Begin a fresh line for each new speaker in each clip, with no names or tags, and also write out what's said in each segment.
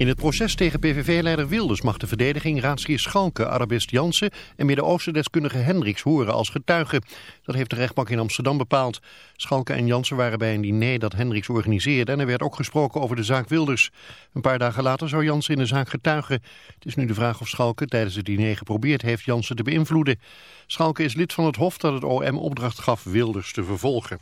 In het proces tegen PVV-leider Wilders mag de verdediging raadsheer Schalke, Arabist Jansen en Midden-Oosten-deskundige Hendricks horen als getuigen. Dat heeft de rechtbank in Amsterdam bepaald. Schalke en Jansen waren bij een diner dat Hendricks organiseerde en er werd ook gesproken over de zaak Wilders. Een paar dagen later zou Jansen in de zaak getuigen. Het is nu de vraag of Schalke tijdens het diner geprobeerd heeft Jansen te beïnvloeden. Schalke is lid van het Hof dat het OM opdracht gaf Wilders te vervolgen.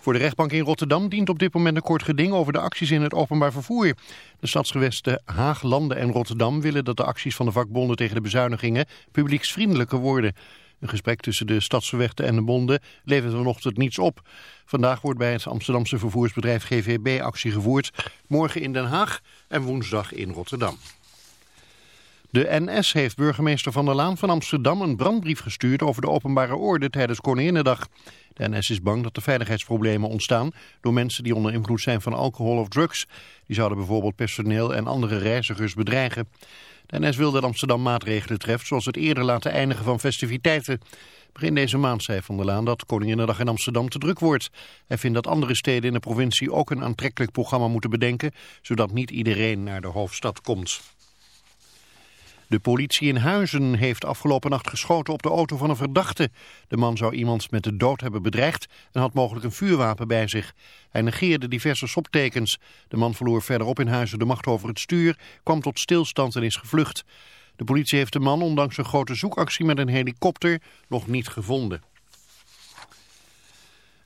Voor de rechtbank in Rotterdam dient op dit moment een kort geding over de acties in het openbaar vervoer. De stadsgewesten Haag, Landen en Rotterdam willen dat de acties van de vakbonden tegen de bezuinigingen publieksvriendelijker worden. Een gesprek tussen de stadsgewesten en de bonden levert vanochtend niets op. Vandaag wordt bij het Amsterdamse vervoersbedrijf GVB actie gevoerd. Morgen in Den Haag en woensdag in Rotterdam. De NS heeft burgemeester Van der Laan van Amsterdam een brandbrief gestuurd over de openbare orde tijdens Koninginnedag. De NS is bang dat er veiligheidsproblemen ontstaan door mensen die onder invloed zijn van alcohol of drugs. Die zouden bijvoorbeeld personeel en andere reizigers bedreigen. De NS wil dat Amsterdam maatregelen treft zoals het eerder laten eindigen van festiviteiten. Begin deze maand zei Van der Laan dat Koninginnedag in Amsterdam te druk wordt. Hij vindt dat andere steden in de provincie ook een aantrekkelijk programma moeten bedenken, zodat niet iedereen naar de hoofdstad komt. De politie in Huizen heeft afgelopen nacht geschoten op de auto van een verdachte. De man zou iemand met de dood hebben bedreigd en had mogelijk een vuurwapen bij zich. Hij negeerde diverse soptekens. De man verloor verderop in Huizen de macht over het stuur, kwam tot stilstand en is gevlucht. De politie heeft de man, ondanks een grote zoekactie met een helikopter, nog niet gevonden.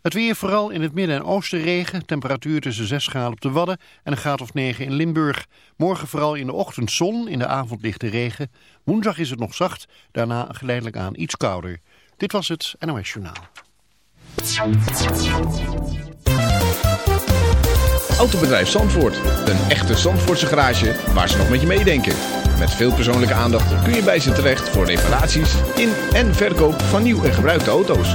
Het weer vooral in het midden en oosten regen. Temperatuur tussen 6 graden op de Wadden en een graad of 9 in Limburg. Morgen vooral in de ochtend zon, in de avond lichte regen. Woensdag is het nog zacht, daarna geleidelijk aan iets kouder. Dit was het NOS Journaal.
Autobedrijf Zandvoort. Een echte Zandvoortse garage waar ze nog met je meedenken. Met veel persoonlijke aandacht kun je bij ze terecht voor reparaties in en verkoop van nieuw en gebruikte auto's.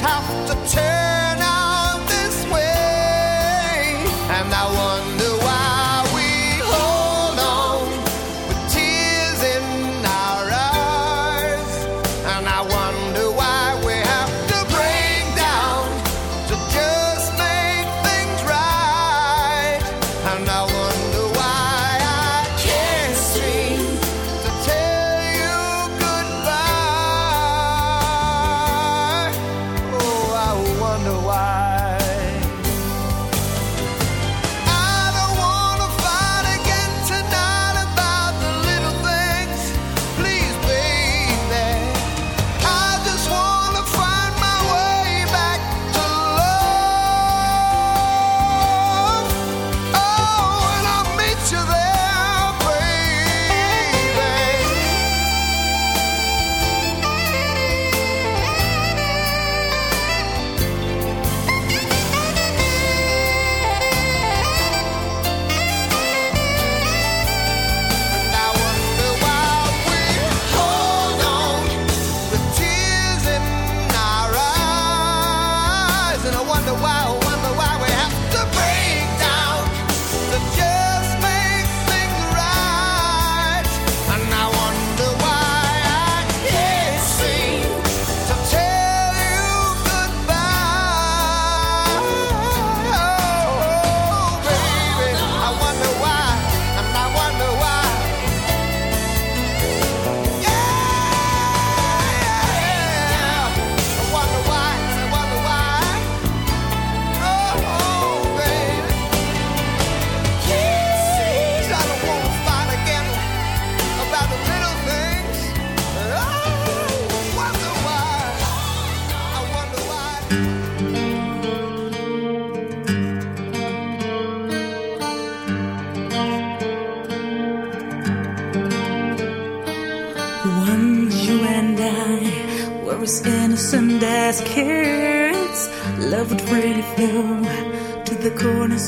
have to turn.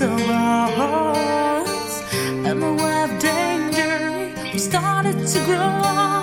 of our hearts. And the web danger we started to grow up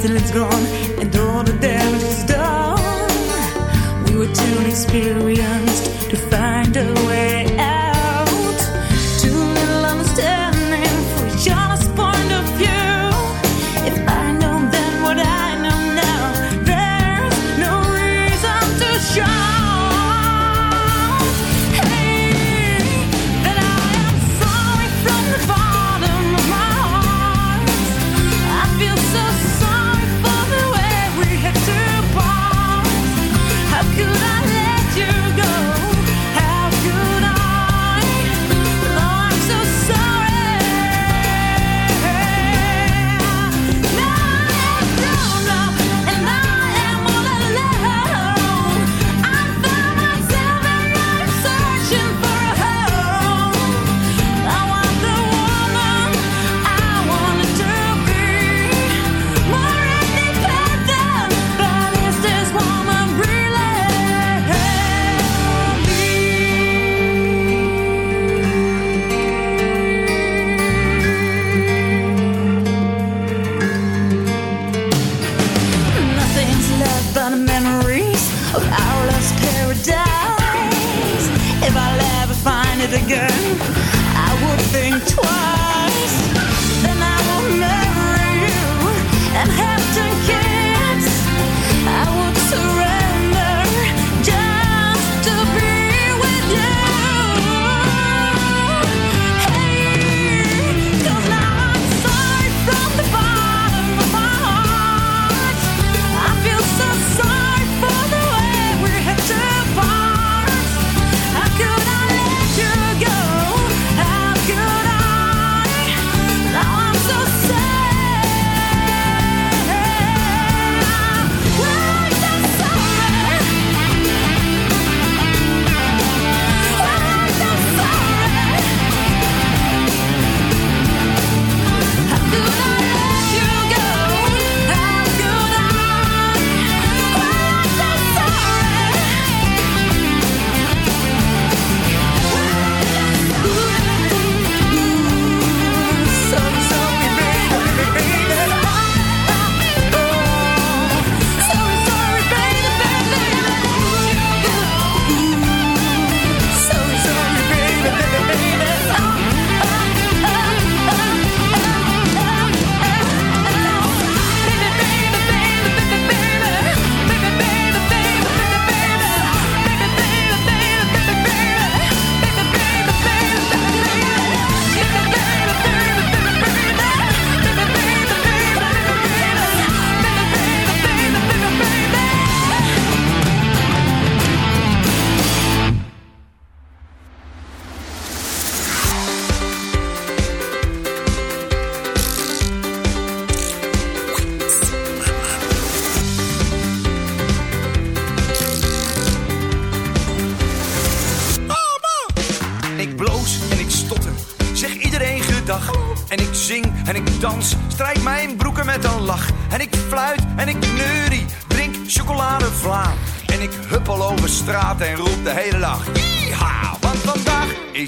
till it's gone and all the damage is done. We were too inexperienced.